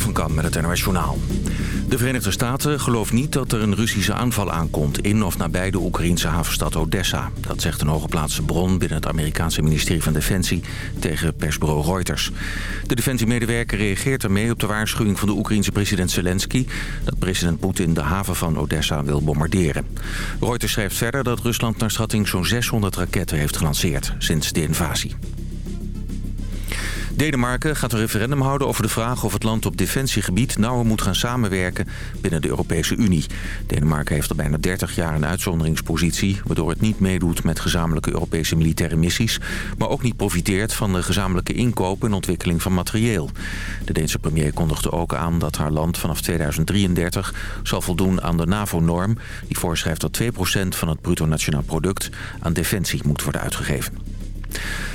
Van Kam met het NOS Journaal. De Verenigde Staten gelooft niet dat er een Russische aanval aankomt... in of nabij de Oekraïnse havenstad Odessa. Dat zegt een hooggeplaatste bron binnen het Amerikaanse ministerie van Defensie... tegen persbureau Reuters. De defensiemedewerker reageert ermee op de waarschuwing van de Oekraïense president Zelensky... dat president Poetin de haven van Odessa wil bombarderen. Reuters schrijft verder dat Rusland naar schatting zo'n 600 raketten heeft gelanceerd sinds de invasie. Denemarken gaat een referendum houden over de vraag of het land op defensiegebied nauwer moet gaan samenwerken binnen de Europese Unie. Denemarken heeft al bijna 30 jaar een uitzonderingspositie, waardoor het niet meedoet met gezamenlijke Europese militaire missies, maar ook niet profiteert van de gezamenlijke inkoop en ontwikkeling van materieel. De Deense premier kondigde ook aan dat haar land vanaf 2033 zal voldoen aan de NAVO-norm, die voorschrijft dat 2% van het bruto nationaal product aan defensie moet worden uitgegeven.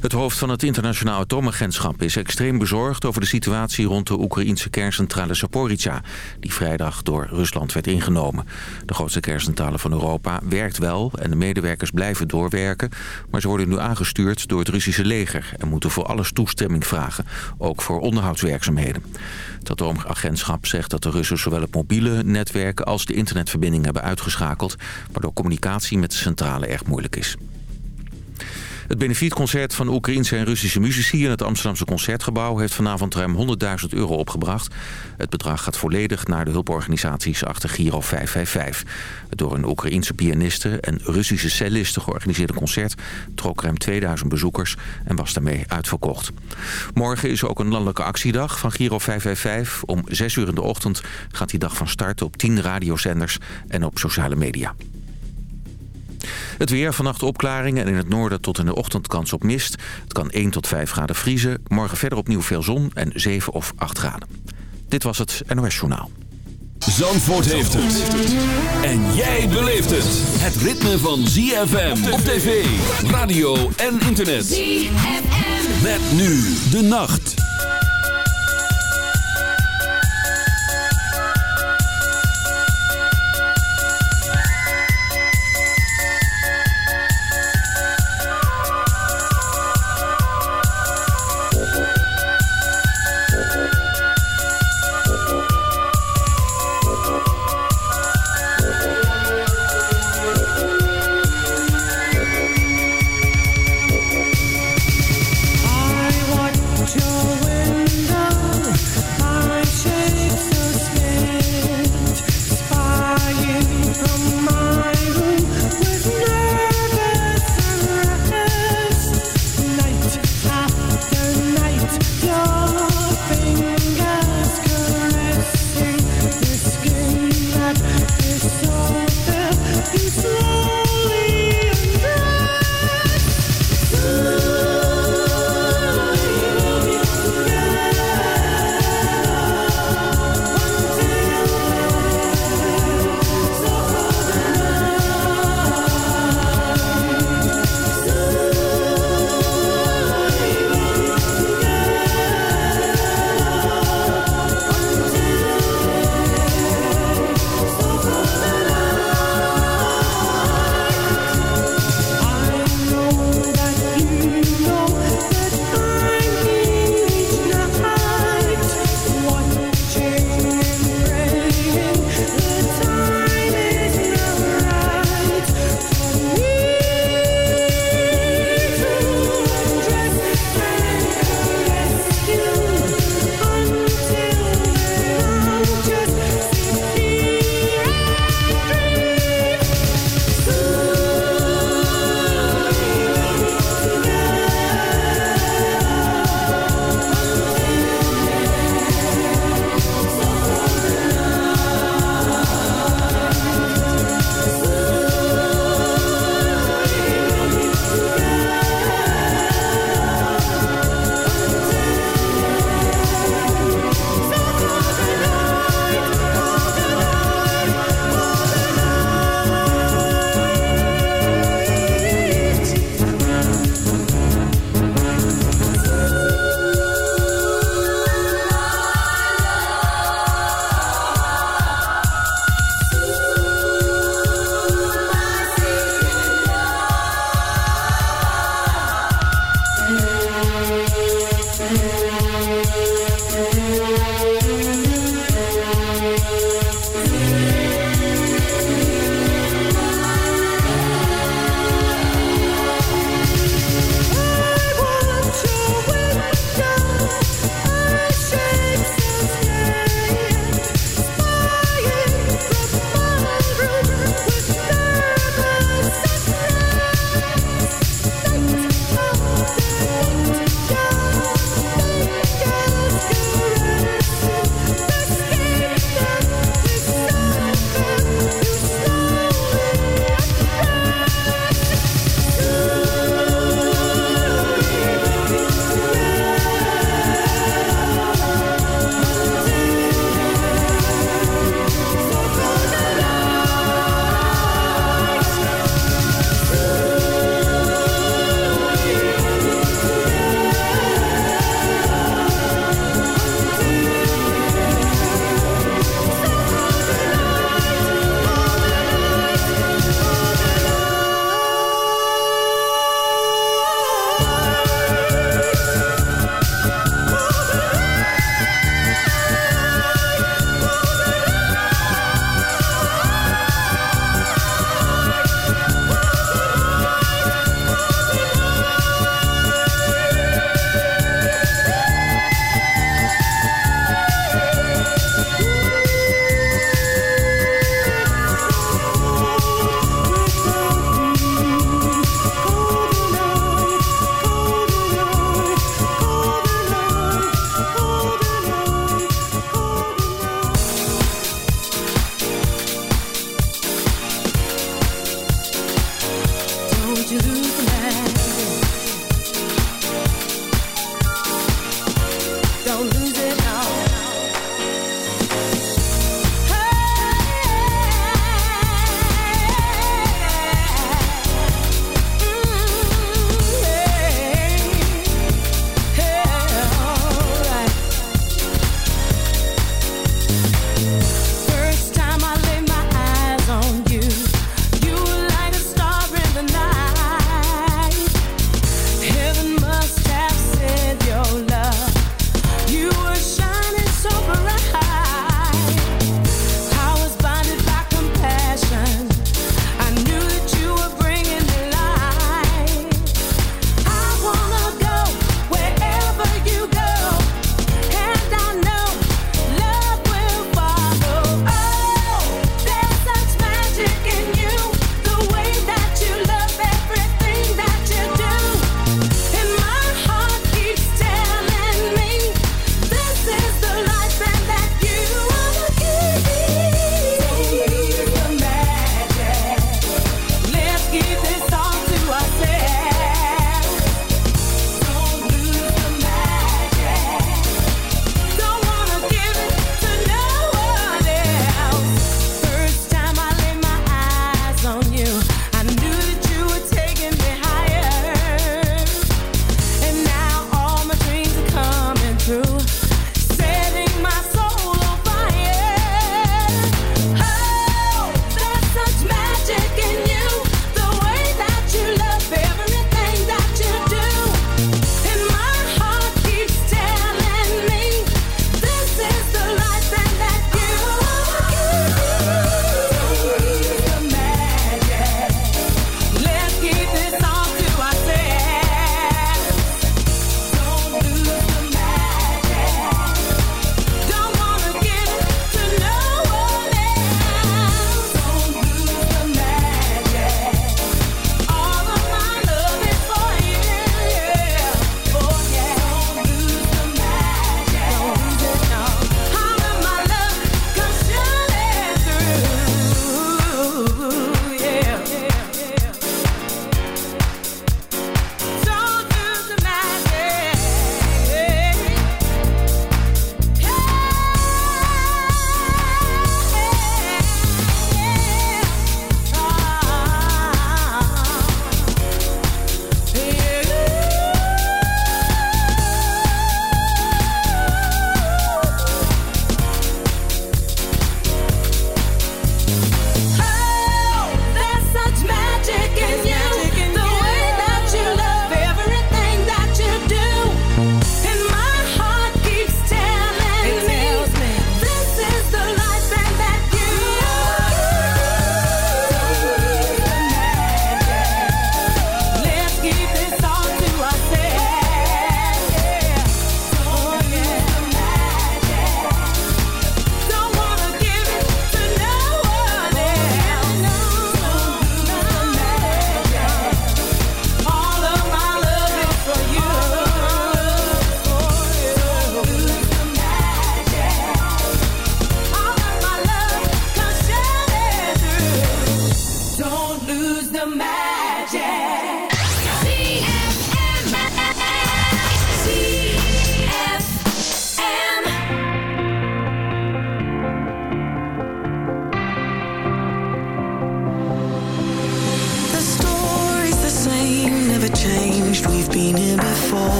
Het hoofd van het internationaal atoomagentschap is extreem bezorgd over de situatie rond de Oekraïense kerncentrale Saporizhia, die vrijdag door Rusland werd ingenomen. De grootste kerncentrale van Europa werkt wel en de medewerkers blijven doorwerken, maar ze worden nu aangestuurd door het Russische leger en moeten voor alles toestemming vragen, ook voor onderhoudswerkzaamheden. Het atoomagentschap zegt dat de Russen zowel het mobiele netwerk als de internetverbinding hebben uitgeschakeld, waardoor communicatie met de centrale erg moeilijk is. Het benefietconcert van Oekraïense en Russische muzici in het Amsterdamse Concertgebouw heeft vanavond ruim 100.000 euro opgebracht. Het bedrag gaat volledig naar de hulporganisaties achter Giro 555. Het door een Oekraïense pianiste en Russische cellisten georganiseerde concert trok ruim 2000 bezoekers en was daarmee uitverkocht. Morgen is ook een landelijke actiedag van Giro 555. Om 6 uur in de ochtend gaat die dag van start op 10 radiozenders en op sociale media. Het weer, vannacht opklaringen en in het noorden tot in de ochtend kans op mist. Het kan 1 tot 5 graden vriezen. Morgen verder opnieuw veel zon en 7 of 8 graden. Dit was het NOS Journaal. Zandvoort heeft het. En jij beleeft het. Het ritme van ZFM op tv, radio en internet. ZFM. Met nu de nacht.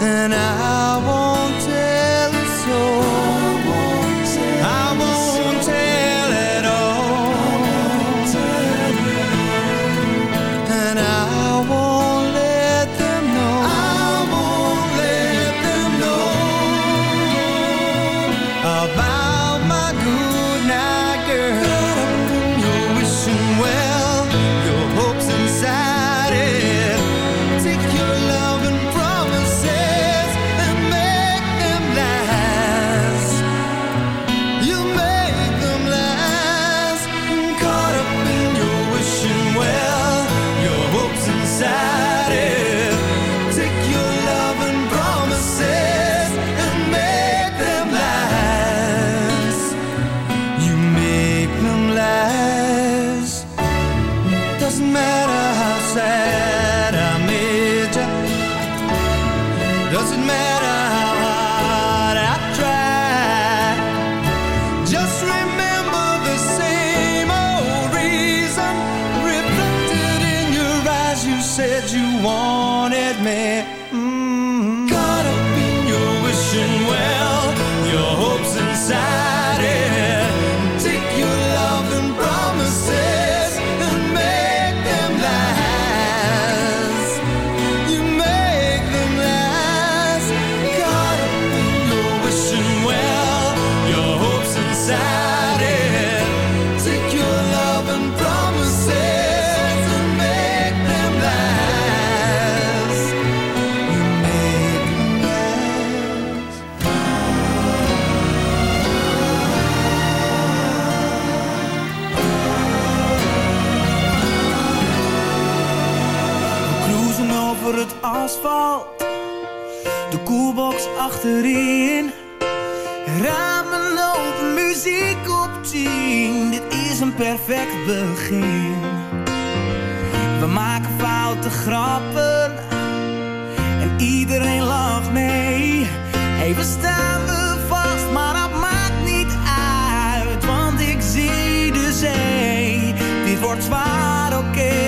and I De koelbox achterin. Ramen open, muziek op tien. Dit is een perfect begin. We maken foute grappen. En iedereen lacht mee. Even staan we vast, maar dat maakt niet uit. Want ik zie de zee. Dit wordt zwaar, oké.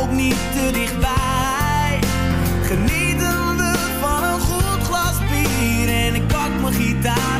ook niet te dichtbij. Genietende van een goed glas bier en ik pak mijn gitaar.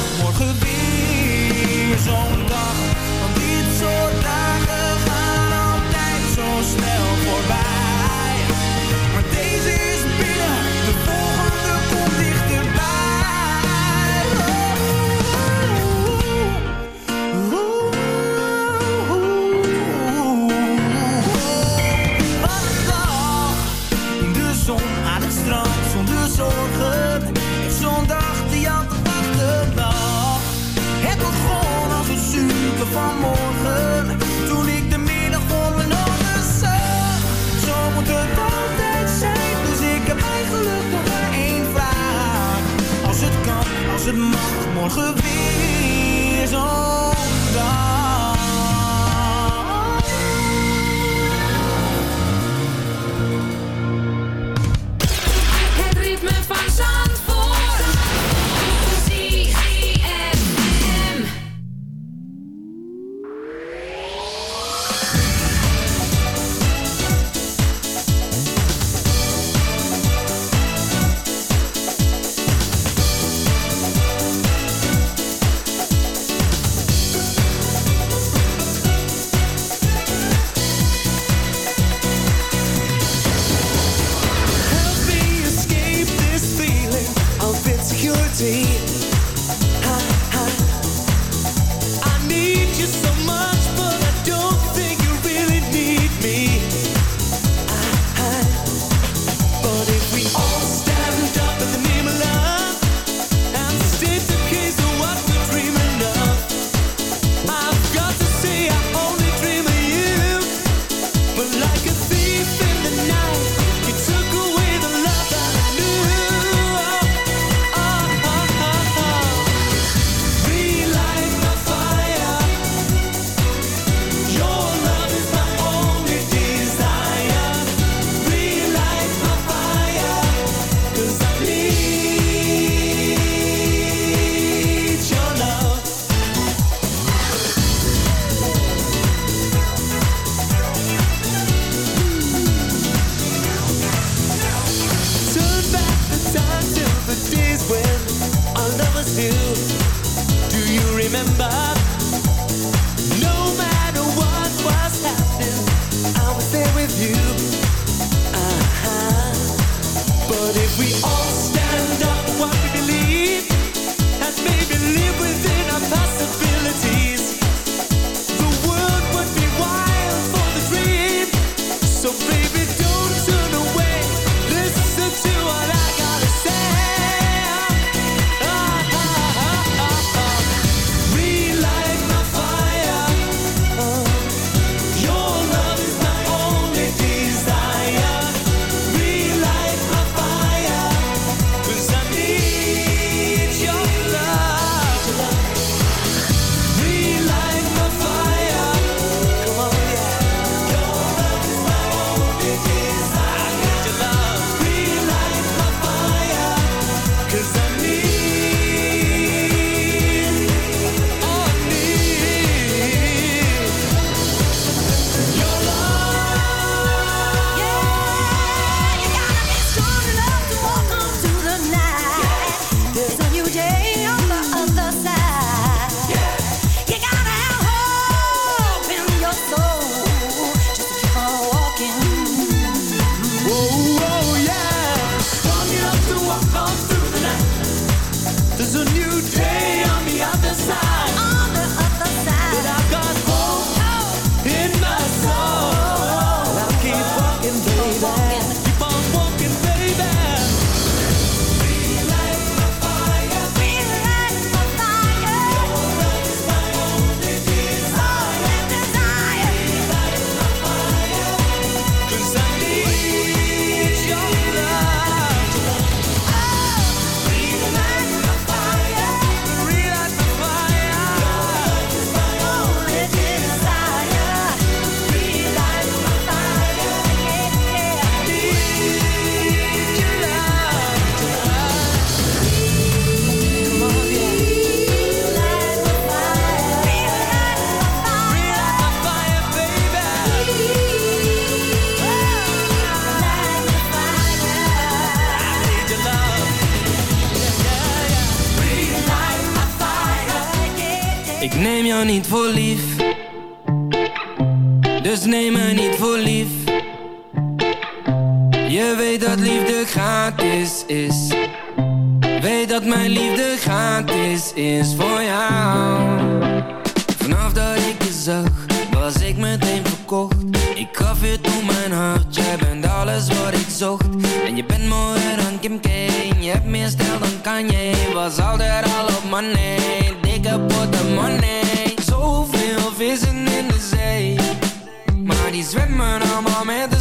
Zwemmen allemaal met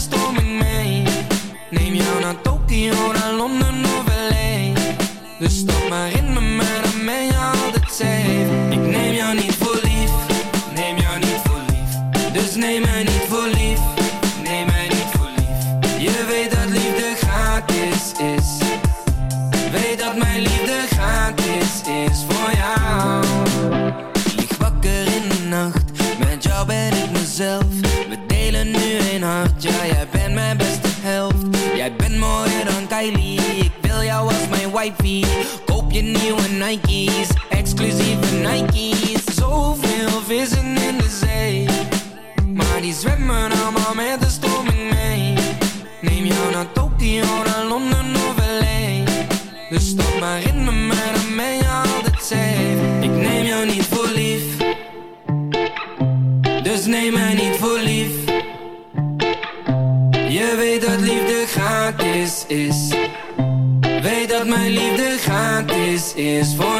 is voor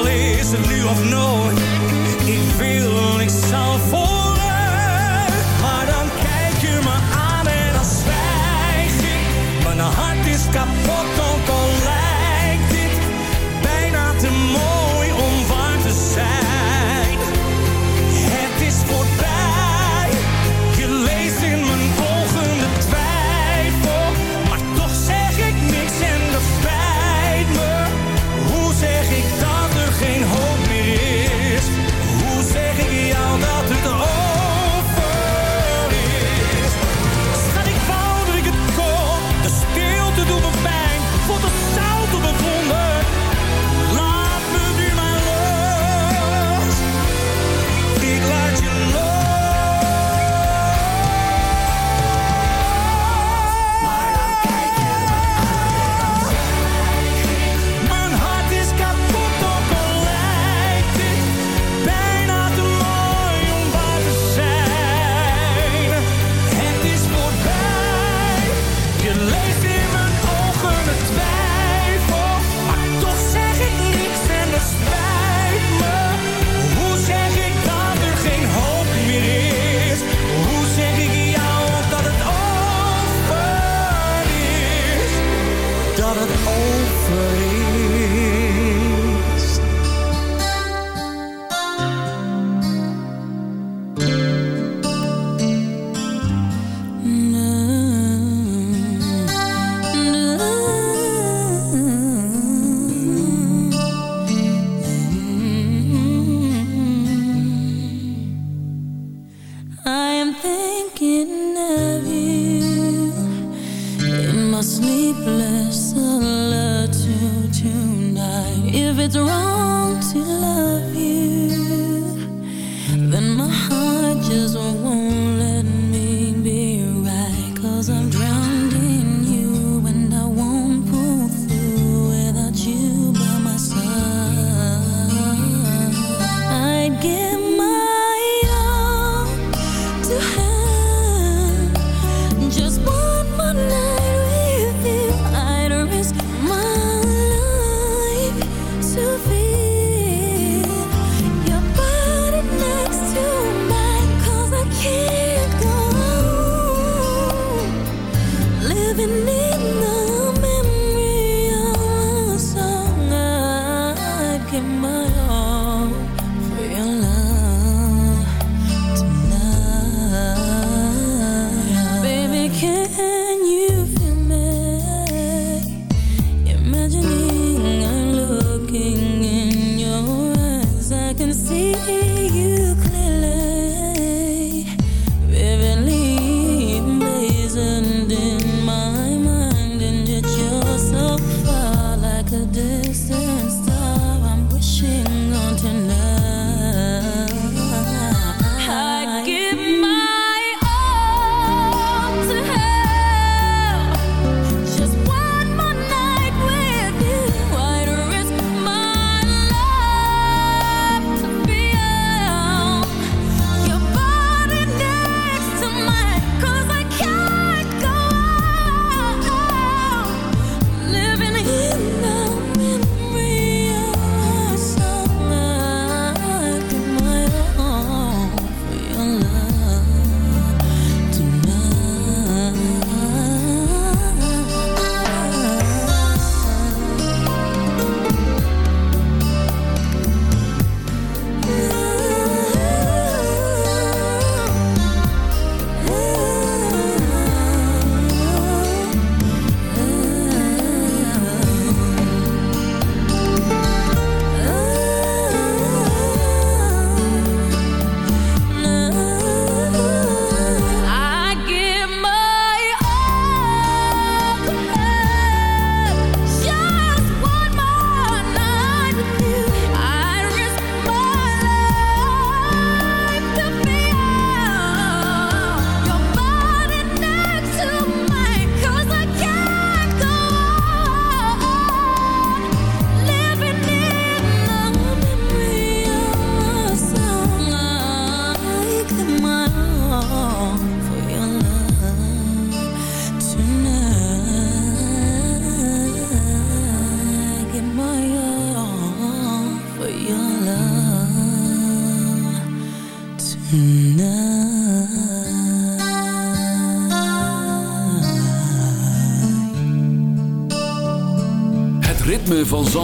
al is het nu of nooit. Ik wil niet zal voor Maar dan kijk je me aan en dan zwijg ik. Mijn hart is kapot.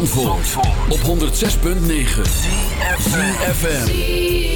Zandvoort, op 106.9 FM.